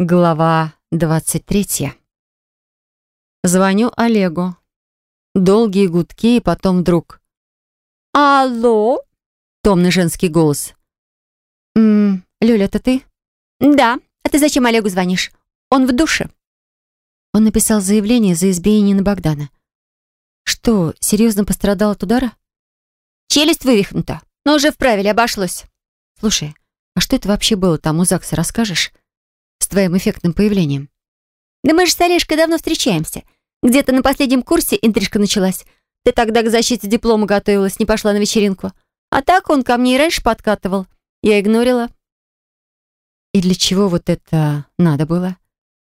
Глава 23. Звоню Олегу. Долгие гудки, и потом вдруг. «Алло?» Томный женский голос. «М Люля, это ты?» «Да. А ты зачем Олегу звонишь? Он в душе». Он написал заявление за избиение на Богдана. Что, серьезно пострадал от удара? Челюсть вывихнута, но уже вправили, обошлось. Слушай, а что это вообще было там у ЗАГСа, расскажешь? Твоим эффектным появлением. Да мы же с Олежкой давно встречаемся. Где-то на последнем курсе интрижка началась. Ты тогда к защите диплома готовилась, не пошла на вечеринку. А так он ко мне и раньше подкатывал. Я игнорила. И для чего вот это надо было?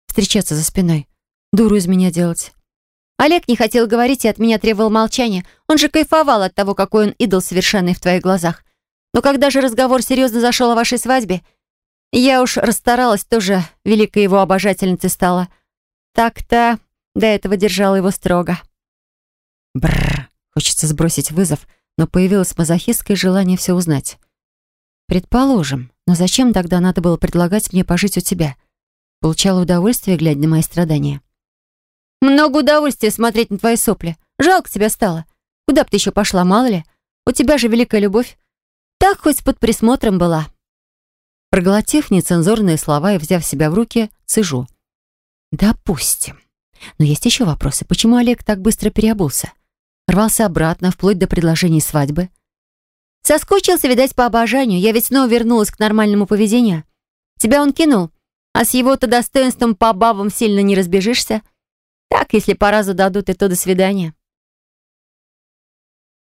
Встречаться за спиной. Дуру из меня делать. Олег не хотел говорить и от меня требовал молчания. Он же кайфовал от того, какой он идол совершенный в твоих глазах. Но когда же разговор серьезно зашел о вашей свадьбе, я уж расстаралась, тоже великой его обожательницей стала. Так-то до этого держала его строго. Бррр, хочется сбросить вызов, но появилось мазохистское желание все узнать. Предположим, но зачем тогда надо было предлагать мне пожить у тебя? Получала удовольствие, глядя на мои страдания. Много удовольствия смотреть на твои сопли. Жалко тебя стало. Куда бы ты еще пошла, мало ли? У тебя же великая любовь. Так хоть под присмотром была. Проглотив нецензурные слова и взяв себя в руки, цежу. Допустим. Но есть еще вопросы. Почему Олег так быстро переобулся? Рвался обратно, вплоть до предложений свадьбы. Соскучился, видать, по обожанию. Я ведь снова вернулась к нормальному поведению. Тебя он кинул, а с его-то достоинством по бабам сильно не разбежишься. Так, если по разу дадут, и то до свидания.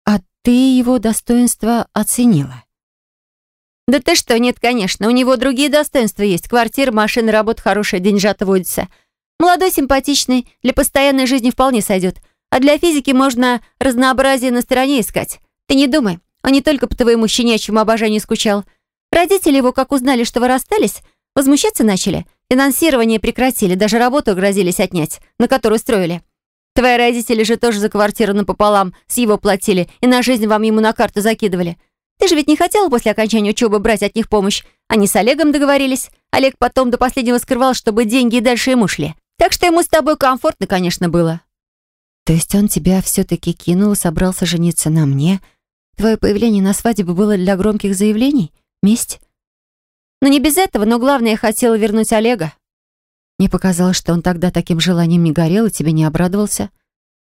А ты его достоинство оценила? Да ты что, нет, конечно. У него другие достоинства есть. Квартира, машина, работа хорошая, деньжата водится. Молодой, симпатичный, для постоянной жизни вполне сойдет. А для физики можно разнообразие на стороне искать. Ты не думай, он не только по твоему щенячьему обожанию скучал. Родители его, как узнали, что вы расстались, возмущаться начали. Финансирование прекратили, даже работу грозились отнять, на которую строили. Твои родители же тоже за квартиру напополам с его платили и на жизнь вам ему на карту закидывали. Ты же ведь не хотела после окончания учебы брать от них помощь. Они с Олегом договорились. Олег потом до последнего скрывал, чтобы деньги и дальше ему шли. Так что ему с тобой комфортно, конечно, было. То есть он тебя все-таки кинул и собрался жениться на мне? Твое появление на свадьбе было для громких заявлений? Месть? Ну не без этого, но главное, я хотела вернуть Олега. Мне показалось, что он тогда таким желанием не горел и тебе не обрадовался.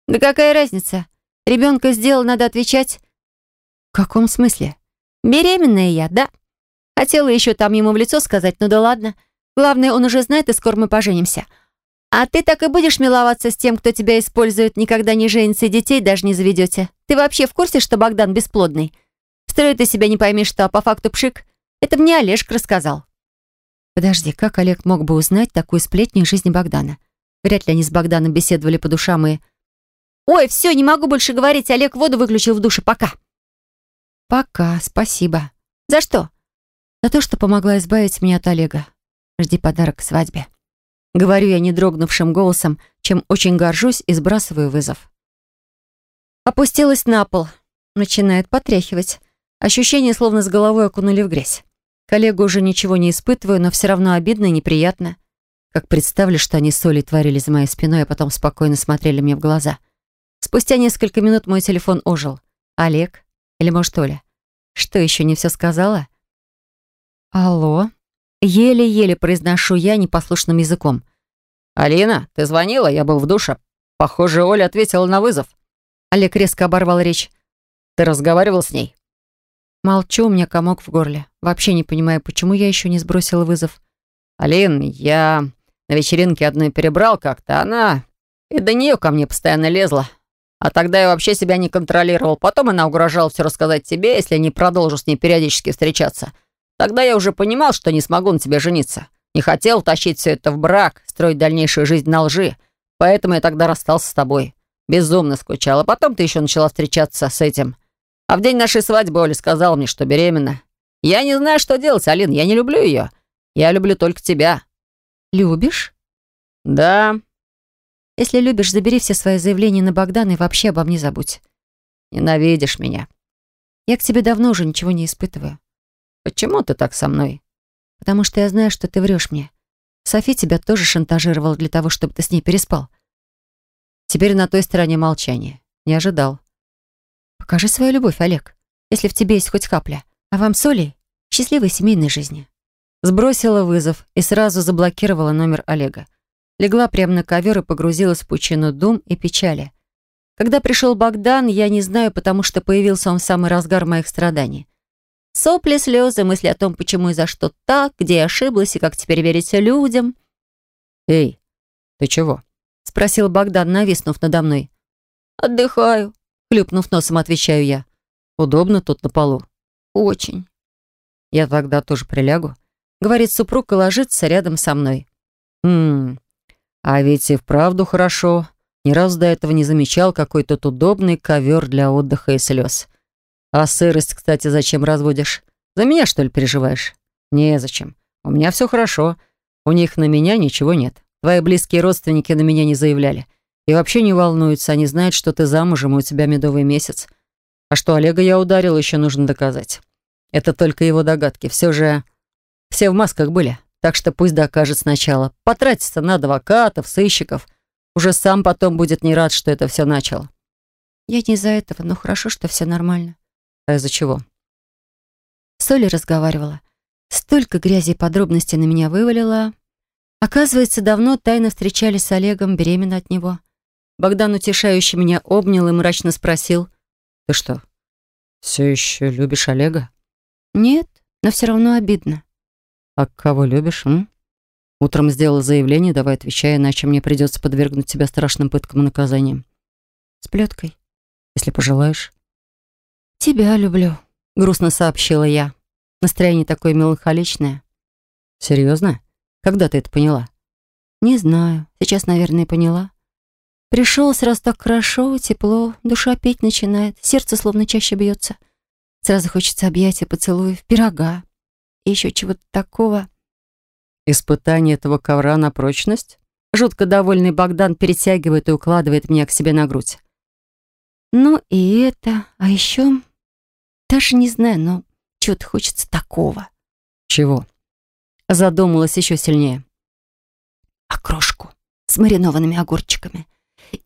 Да какая разница? Ребенка сделал, надо отвечать. В каком смысле? Беременная я, да. Хотела еще там ему в лицо сказать, ну да ладно. Главное, он уже знает, и скоро мы поженимся. А ты так и будешь миловаться с тем, кто тебя использует, никогда не женится и детей даже не заведете. Ты вообще в курсе, что Богдан бесплодный? Строит из себя не пойми что, а по факту пшик. Это мне Олежка рассказал. Подожди, как Олег мог бы узнать такую сплетню из жизни Богдана? Вряд ли они с Богданом беседовали по душам и... Ой, все, не могу больше говорить. Олег воду выключил в душе. Пока. «Пока, спасибо». «За что?» «За то, что помогла избавить меня от Олега. Жди подарок к свадьбе». Говорю я недрогнувшим голосом, чем очень горжусь и сбрасываю вызов. Опустилась на пол. Начинает потряхивать. Ощущение, словно с головой окунули в грязь. Коллегу уже ничего не испытываю, но все равно обидно и неприятно. Как представлю, что они с Олей творили за моей спиной, а потом спокойно смотрели мне в глаза. Спустя несколько минут мой телефон ожил. Олег, или, может, Оля? Что, еще не все сказала? Алло? Еле-еле произношу я непослушным языком. «Алина, ты звонила? Я был в душе. Похоже, Оля ответила на вызов». Олег резко оборвал речь. «Ты разговаривал с ней?» Молчу, у меня комок в горле. Вообще не понимаю, почему я еще не сбросила вызов. «Алин, я на вечеринке одной перебрал как-то. Она и до нее ко мне постоянно лезла. А тогда я вообще себя не контролировал. Потом она угрожала все рассказать тебе, если я не продолжу с ней периодически встречаться. Тогда я уже понимал, что не смогу на тебе жениться. Не хотел тащить все это в брак, строить дальнейшую жизнь на лжи. Поэтому я тогда расстался с тобой. Безумно скучал. А потом ты еще начала встречаться с этим. А в день нашей свадьбы Оля сказала мне, что беременна. Я не знаю, что делать, Алин. Я не люблю ее. Я люблю только тебя. Любишь? Да. Если любишь, забери все свои заявления на Богдана и вообще обо мне забудь. Ненавидишь меня. Я к тебе давно уже ничего не испытываю. Почему ты так со мной? Потому что я знаю, что ты врешь мне. Софи тебя тоже шантажировала для того, чтобы ты с ней переспал. Теперь на той стороне молчание. Не ожидал. Покажи свою любовь, Олег, если в тебе есть хоть капля. А вам с Олей счастливой семейной жизни. Сбросила вызов и сразу заблокировала номер Олега. Легла прямо на ковер и погрузилась в пучину дум и печали. Когда пришел Богдан, я не знаю, потому что появился он в самый разгар моих страданий. Сопли, слезы, мысли о том, почему и за что так, где я ошиблась и как теперь верить людям. «Эй, ты чего?» — спросил Богдан, нависнув надо мной. «Отдыхаю», — хлюпнув носом, отвечаю я. «Удобно тут на полу?» «Очень». «Я тогда тоже прилягу», — говорит супруг и ложится рядом со мной. «Хм, а ведь и вправду хорошо. Ни разу до этого не замечал какой тут удобный ковер для отдыха и слез. А сырость, кстати, зачем разводишь? За меня, что ли, переживаешь? Незачем. У меня все хорошо. У них на меня ничего нет. Твои близкие родственники на меня не заявляли. И вообще не волнуются. Они знают, что ты замужем, и у тебя медовый месяц. А что Олега я ударил, еще нужно доказать. Это только его догадки. Все же... Все в масках были. Так что пусть докажет сначала. Потратится на адвокатов, сыщиков — уже сам потом будет не рад, что это все начал. Я не из-за этого, но хорошо, что все нормально. А из-за чего? С Олей разговаривала. Столько грязи и подробностей на меня вывалила. Оказывается, давно тайно встречались с Олегом, беременна от него. Богдан утешающе меня обнял и мрачно спросил. «Ты что, все еще любишь Олега?» «Нет, но все равно обидно». «А кого любишь, м?» Утром сделала заявление, давай отвечай, иначе мне придется подвергнуть тебя страшным пыткам и наказаниям. С плеткой, если пожелаешь. Тебя люблю, грустно сообщила я. Настроение такое меланхоличное. Серьезно? Когда ты это поняла? Не знаю. Сейчас, наверное, поняла. Пришел сразу так хорошо, тепло, душа петь начинает, сердце словно чаще бьется. Сразу хочется объятия, поцелуев, пирога и еще чего-то такого. Испытание этого ковра на прочность? Жутко довольный Богдан перетягивает и укладывает меня к себе на грудь. Ну и это, а еще... Даже не знаю, но чего-то хочется такого. Чего? Задумалась еще сильнее. Окрошку с маринованными огурчиками.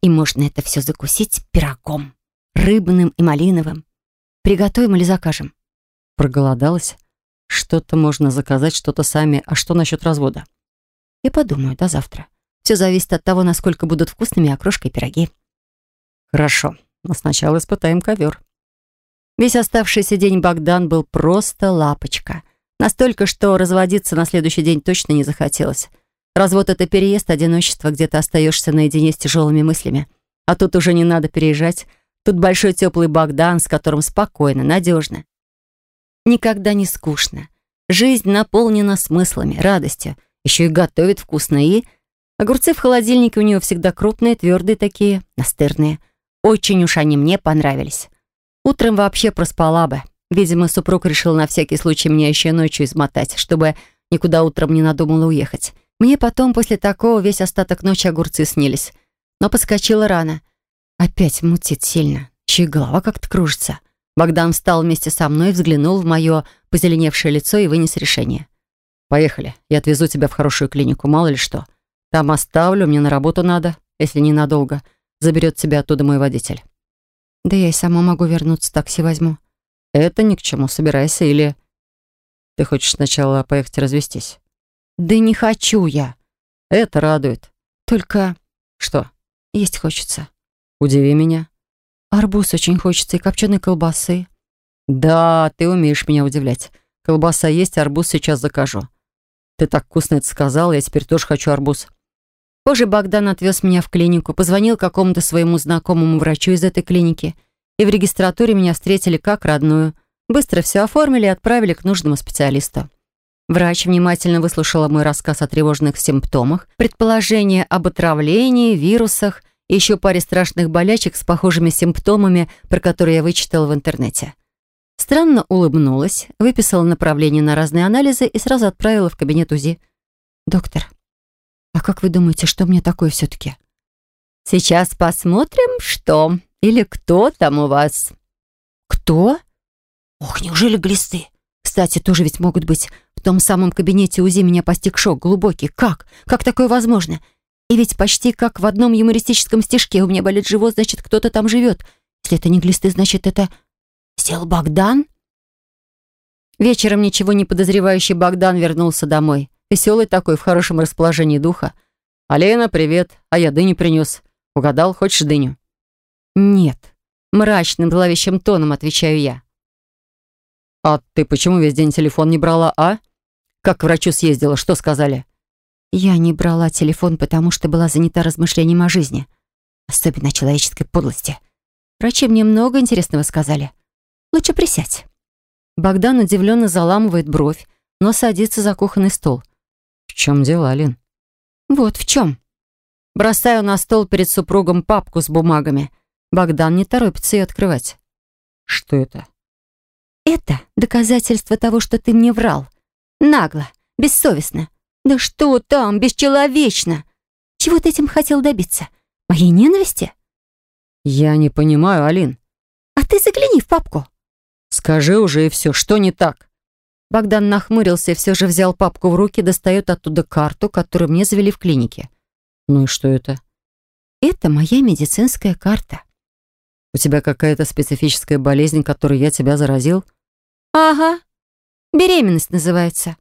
И можно это все закусить пирогом. Рыбным и малиновым. Приготовим или закажем? Проголодалась? Что-то можно заказать, что-то сами. А что насчет развода? Я подумаю до завтра. Все зависит от того, насколько будут вкусными окрошка и пироги. Хорошо, но сначала испытаем ковер. Весь оставшийся день Богдан был просто лапочка. Настолько, что разводиться на следующий день точно не захотелось. Развод — это переезд, одиночество, где ты остаешься наедине с тяжелыми мыслями. А тут уже не надо переезжать. Тут большой теплый Богдан, с которым спокойно, надежно никогда не скучно. Жизнь наполнена смыслами, радостью. Еще и готовит вкусно. И огурцы в холодильнике у нее всегда крупные, твердые такие, настырные. Очень уж они мне понравились. Утром вообще проспала бы. Видимо, супруг решил на всякий случай меня еще ночью измотать, чтобы никуда утром не надумала уехать. Мне потом после такого весь остаток ночи огурцы снились. Но подскочила рано. Опять мутит сильно. Еще и голова как-то кружится. Богдан встал вместе со мной, взглянул в мое позеленевшее лицо и вынес решение. «Поехали. Я отвезу тебя в хорошую клинику, мало ли что. Там оставлю, мне на работу надо, если ненадолго. Заберет тебя оттуда мой водитель». «Да я и сама могу вернуться, такси возьму». «Это ни к чему, собирайся или...» «Ты хочешь сначала поехать развестись?» «Да не хочу я». «Это радует». «Только...» «Что?» «Есть хочется». «Удиви меня». Арбуз очень хочется и копченой колбасы. Да, ты умеешь меня удивлять. Колбаса есть, арбуз сейчас закажу. Ты так вкусно это сказал, я теперь тоже хочу арбуз. Позже Богдан отвез меня в клинику, позвонил какому-то своему знакомому врачу из этой клиники. И в регистратуре меня встретили как родную. Быстро все оформили и отправили к нужному специалисту. Врач внимательно выслушала мой рассказ о тревожных симптомах, предположения об отравлении, вирусах – и еще паре страшных болячек с похожими симптомами, про которые я вычитала в интернете. Странно улыбнулась, выписала направление на разные анализы и сразу отправила в кабинет УЗИ. «Доктор, а как вы думаете, что мне такое все-таки?» «Сейчас посмотрим, что или кто там у вас». «Кто?» «Ох, неужели глисты? Кстати, тоже ведь могут быть. В том самом кабинете УЗИ меня постиг шок глубокий. Как? Как такое возможно? И ведь почти как в одном юмористическом стишке «У меня болит живот, значит, кто-то там живет». Если это не глисты, значит, это... Сделал Богдан? Вечером ничего не подозревающий Богдан вернулся домой. Веселый такой, в хорошем расположении духа. «Алена, привет. А я дыню принес. Угадал, хочешь дыню?» «Нет». Мрачным, зловещим тоном отвечаю я. «А ты почему весь день телефон не брала, а? Как к врачу съездила, что сказали?» Я не брала телефон, потому что была занята размышлением о жизни. Особенно о человеческой подлости. Врачи мне много интересного сказали. Лучше присядь. Богдан удивленно заламывает бровь, но садится за кухонный стол. «В чем дело, Алин?» «Вот в чем». Бросаю на стол перед супругом папку с бумагами. Богдан не торопится ее открывать. «Что это?» «Это доказательство того, что ты мне врал. Нагло, бессовестно. Да что там, бесчеловечно! Чего ты этим хотел добиться? Моей ненависти?» «Я не понимаю, Алин». «А ты загляни в папку». «Скажи уже и все, что не так?» Богдан нахмурился и все же взял папку в руки, достает оттуда карту, которую мне завели в клинике. «Ну и что это?» «Это моя медицинская карта». «У тебя какая-то специфическая болезнь, которой я тебя заразил?» «Ага. Беременность называется.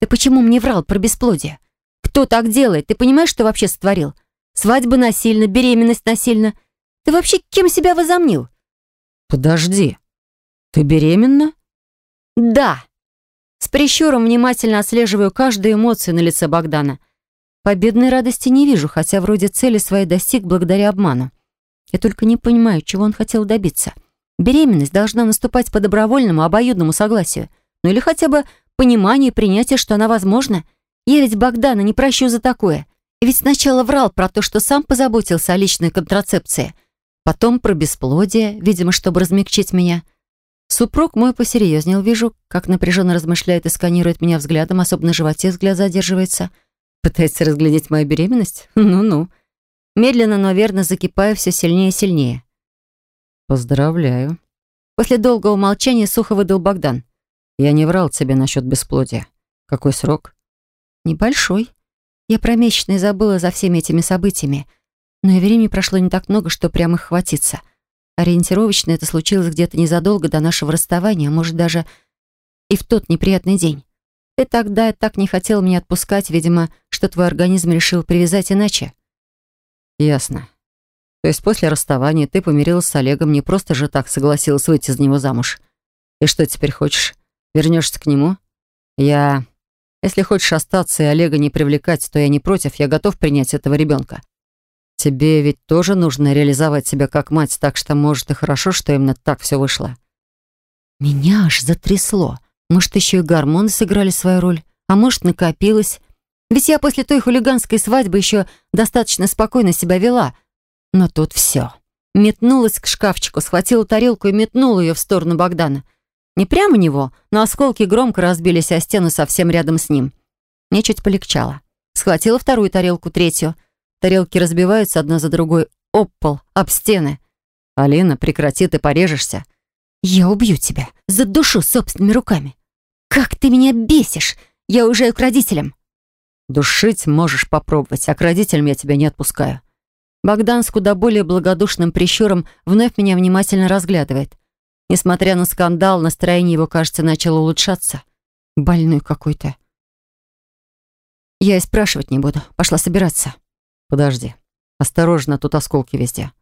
Ты почему мне врал про бесплодие? Кто так делает? Ты понимаешь, что вообще сотворил? Свадьба насильно, беременность насильно. Ты вообще кем себя возомнил?» «Подожди. Ты беременна?» «Да». С прищуром внимательно отслеживаю каждую эмоцию на лице Богдана. Победной радости не вижу, хотя вроде цели своей достиг благодаря обману. Я только не понимаю, чего он хотел добиться. Беременность должна наступать по добровольному, обоюдному согласию. Ну или хотя бы понимание и принятие, что она возможна. Я ведь Богдана не прощу за такое. Ведь сначала врал про то, что сам позаботился о личной контрацепции. Потом про бесплодие, видимо, чтобы размягчить меня. Супруг мой посерьезнел, вижу, как напряженно размышляет и сканирует меня взглядом, особенно на животе взгляд задерживается. Пытается разглядеть мою беременность? Ну-ну. Медленно, но верно закипаю все сильнее и сильнее. «Поздравляю». После долгого молчания сухо выдал Богдан. «Я не врал тебе насчет бесплодия. Какой срок?» «Небольшой. Я про месячные забыла за всеми этими событиями. Но и времени прошло не так много, что прямо их хватится. Ориентировочно это случилось где-то незадолго до нашего расставания, а может даже и в тот неприятный день. Ты тогда так не хотел меня отпускать, видимо, что твой организм решил привязать иначе. Ясно. То есть после расставания ты помирилась с Олегом, не просто же так согласилась выйти за него замуж. И что теперь хочешь? Вернешься к нему? Я... Если хочешь остаться и Олега не привлекать, то я не против, я готов принять этого ребенка. Тебе ведь тоже нужно реализовать себя как мать, так что, может, и хорошо, что именно так все вышло. Меня аж затрясло. Может, еще и гормоны сыграли свою роль, а может, накопилось. Ведь я после той хулиганской свадьбы еще достаточно спокойно себя вела. Но тут все. Метнулась к шкафчику, схватила тарелку и метнула ее в сторону Богдана. Не прямо него, но осколки громко разбились о стену совсем рядом с ним. Мне чуть полегчало. Схватила вторую тарелку, третью — Тарелки разбиваются одна за другой об пол, об стены. «Алина, прекрати, ты порежешься». «Я убью тебя, задушу собственными руками. Как ты меня бесишь! Я уезжаю к родителям». «Душить можешь попробовать, а к родителям я тебя не отпускаю». Богдан с куда более благодушным прищуром вновь меня внимательно разглядывает. Несмотря на скандал, настроение его, кажется, начало улучшаться. Больной какой-то. Я и спрашивать не буду. Пошла собираться. Подожди. Осторожно, тут осколки везде.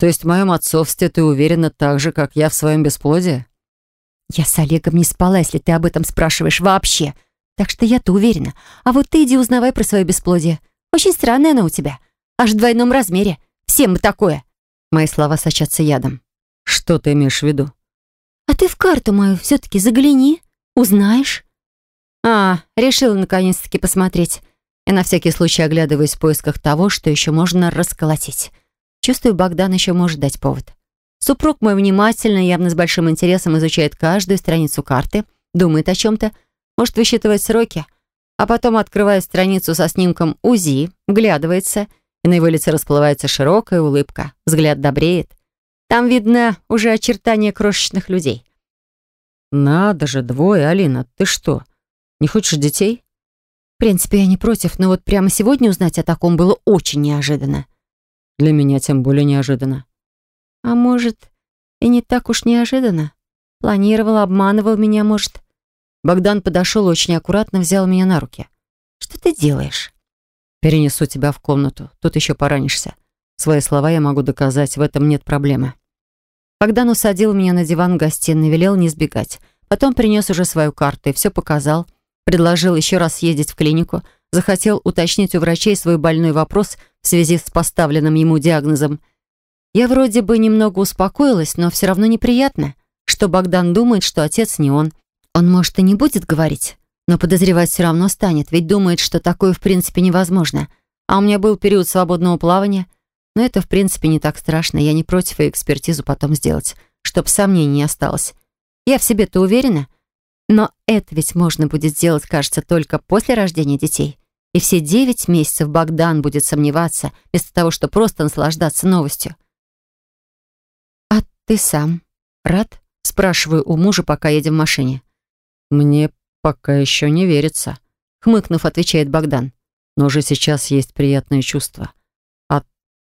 То есть в моем отцовстве ты уверена так же, как я в своем бесплодии? Я с Олегом не спала, если ты об этом спрашиваешь вообще. Так что я-то уверена. А вот ты иди узнавай про свое бесплодие. Очень странное оно у тебя. Аж в двойном размере. Всем мы такое. Мои слова сочатся ядом. Что ты имеешь в виду? А ты в карту мою все-таки загляни. Узнаешь. А, решила наконец-таки посмотреть и на всякий случай оглядываюсь в поисках того, что еще можно расколотить. Чувствую, Богдан еще может дать повод. Супруг мой внимательно, явно с большим интересом изучает каждую страницу карты, думает о чем-то, может высчитывать сроки, а потом открывает страницу со снимком УЗИ, вглядывается, и на его лице расплывается широкая улыбка, взгляд добреет. Там видно уже очертания крошечных людей. «Надо же, двое, Алина, ты что? Не хочешь детей? В принципе, я не против, но вот прямо сегодня узнать о таком было очень неожиданно. Для меня тем более неожиданно. А может, и не так уж неожиданно? Планировал, обманывал меня, может. Богдан подошел очень аккуратно, взял меня на руки. Что ты делаешь? Перенесу тебя в комнату. Тут еще поранишься. Свои слова я могу доказать, в этом нет проблемы. Богдан усадил меня на диван в гостиной, велел не сбегать. Потом принес уже свою карту и все показал. Предложил еще раз съездить в клинику. Захотел уточнить у врачей свой больной вопрос в связи с поставленным ему диагнозом. Я вроде бы немного успокоилась, но все равно неприятно, что Богдан думает, что отец не он. Он, может, и не будет говорить, но подозревать все равно станет, ведь думает, что такое в принципе невозможно. А у меня был период свободного плавания, но это в принципе не так страшно, я не против и экспертизу потом сделать, чтоб сомнений не осталось. Я в себе-то уверена, но это ведь можно будет сделать, кажется, только после рождения детей. И все девять месяцев Богдан будет сомневаться, вместо того, чтобы просто наслаждаться новостью. «А ты сам рад?» — спрашиваю у мужа, пока едем в машине. «Мне пока еще не верится», — хмыкнув, отвечает Богдан. «Но уже сейчас есть приятные чувства.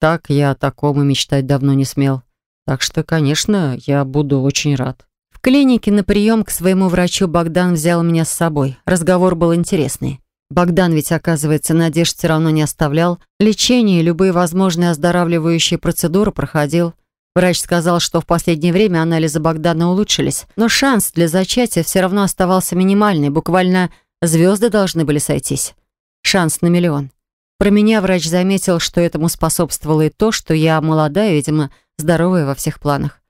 Так я о таком и мечтать давно не смел. Так что, конечно, я буду очень рад». В клинике на прием к своему врачу Богдан взял меня с собой. Разговор был интересный. Богдан ведь, оказывается, надежд все равно не оставлял. Лечение и любые возможные оздоравливающие процедуры проходил. Врач сказал, что в последнее время анализы Богдана улучшились, но шанс для зачатия все равно оставался минимальный, буквально звезды должны были сойтись. Шанс на миллион. Про меня врач заметил, что этому способствовало и то, что я молодая, видимо, здоровая во всех планах.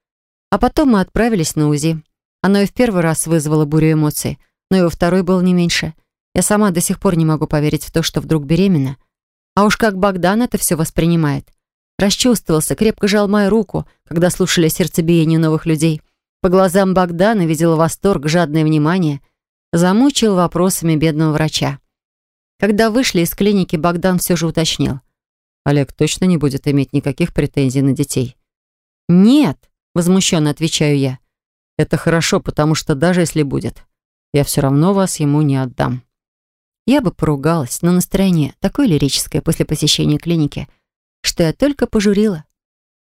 А потом мы отправились на УЗИ. Оно и в первый раз вызвало бурю эмоций, но и во второй был не меньше. Я сама до сих пор не могу поверить в то, что вдруг беременна. А уж как Богдан это все воспринимает. Расчувствовался, крепко жал мою руку, когда слушали сердцебиение новых людей. По глазам Богдана видел восторг, жадное внимание. Замучил вопросами бедного врача. Когда вышли из клиники, Богдан все же уточнил. «Олег точно не будет иметь никаких претензий на детей?» «Нет», — возмущенно отвечаю я. «Это хорошо, потому что даже если будет, я все равно вас ему не отдам». Я бы поругалась, но настроение такое лирическое после посещения клиники — что я только пожурила.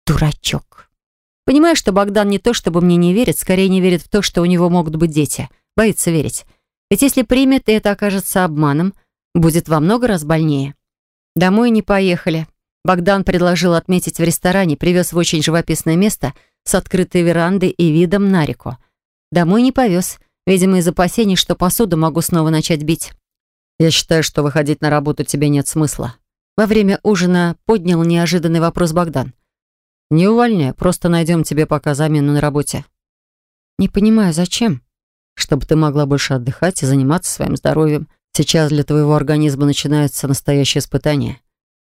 Дурачок. Понимаю, что Богдан не то чтобы мне не верит, скорее не верит в то, что у него могут быть дети. Боится верить. Ведь если примет, и это окажется обманом, будет во много раз больнее. Домой не поехали. Богдан предложил отметить в ресторане, привез в очень живописное место с открытой верандой и видом на реку. Домой не повез, видимо, из опасений, что посуду могу снова начать бить. «Я считаю, что выходить на работу тебе нет смысла», во время ужина поднял неожиданный вопрос Богдан. «Не увольняй, просто найдем тебе пока замену на работе». «Не понимаю, зачем?» «Чтобы ты могла больше отдыхать и заниматься своим здоровьем. Сейчас для твоего организма начинается настоящее испытание.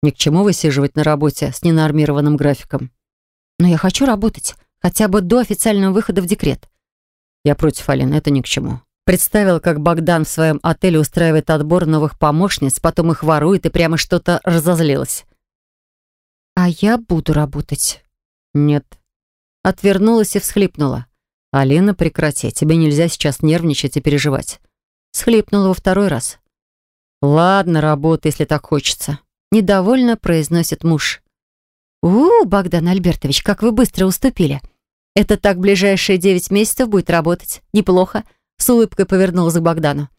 Ни к чему высиживать на работе с ненормированным графиком». «Но я хочу работать, хотя бы до официального выхода в декрет». «Я против, Алина, это ни к чему. Представил, как Богдан в своем отеле устраивает отбор новых помощниц, потом их ворует и прямо что-то разозлилась. «А я буду работать». «Нет». Отвернулась и всхлипнула. «Алина, прекрати. Тебе нельзя сейчас нервничать и переживать». Схлипнула во второй раз. «Ладно, работай, если так хочется». Недовольно произносит муж. «У, Богдан Альбертович, как вы быстро уступили. Это так ближайшие девять месяцев будет работать. Неплохо. С улыбкой повернулась к Богдану.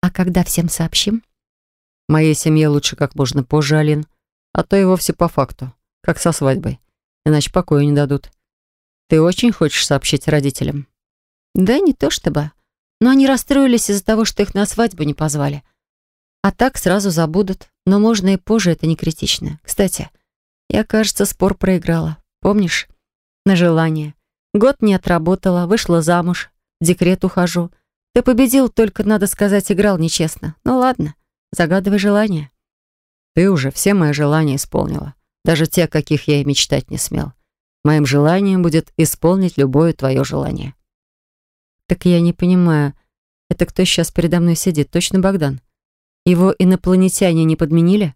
«А когда всем сообщим?» «Моей семье лучше как можно позже, Алин. А то и вовсе по факту, как со свадьбой. Иначе покоя не дадут. Ты очень хочешь сообщить родителям?» «Да не то чтобы. Но они расстроились из-за того, что их на свадьбу не позвали. А так сразу забудут. Но можно и позже, это не критично. Кстати, я, кажется, спор проиграла. Помнишь? На желание. Год не отработала, вышла замуж, декрет ухожу. Ты победил, только, надо сказать, играл нечестно. Ну ладно, загадывай желание. Ты уже все мои желания исполнила. Даже те, каких я и мечтать не смел. Моим желанием будет исполнить любое твое желание. Так я не понимаю, это кто сейчас передо мной сидит? Точно Богдан? Его инопланетяне не подменили?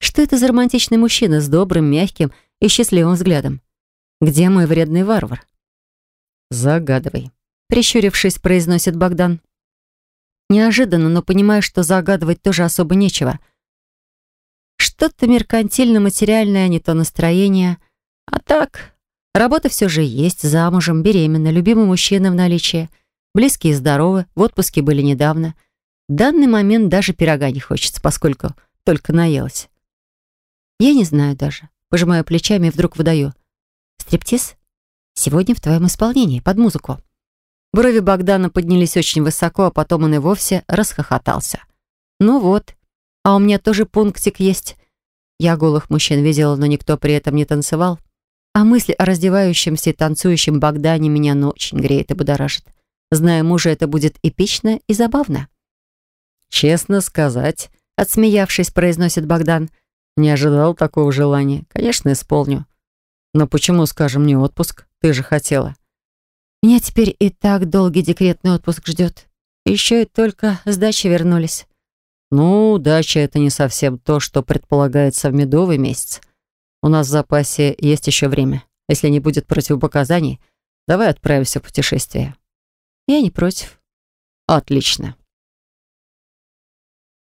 Что это за романтичный мужчина с добрым, мягким и счастливым взглядом? Где мой вредный варвар? Загадывай прищурившись, произносит Богдан. Неожиданно, но понимаю, что загадывать тоже особо нечего. Что-то меркантильно-материальное, не то настроение. А так, работа все же есть, замужем, беременна, любимый мужчина в наличии. Близкие здоровы, в отпуске были недавно. В данный момент даже пирога не хочется, поскольку только наелась. Я не знаю даже. Пожимаю плечами и вдруг выдаю. Стриптиз? Сегодня в твоем исполнении, под музыку. Брови Богдана поднялись очень высоко, а потом он и вовсе расхохотался. Ну вот, а у меня тоже пунктик есть. Я голых мужчин видела, но никто при этом не танцевал. А мысль о раздевающемся и танцующем Богдане меня ну очень греет и будоражит. Зная мужа, это будет эпично и забавно. «Честно сказать», — отсмеявшись, произносит Богдан, «не ожидал такого желания. Конечно, исполню. Но почему, скажем, не отпуск? Ты же хотела». «Меня теперь и так долгий декретный отпуск ждет. Еще и только с дачи вернулись». «Ну, дача — это не совсем то, что предполагается в медовый месяц. У нас в запасе есть еще время. Если не будет противопоказаний, давай отправимся в путешествие». «Я не против». «Отлично.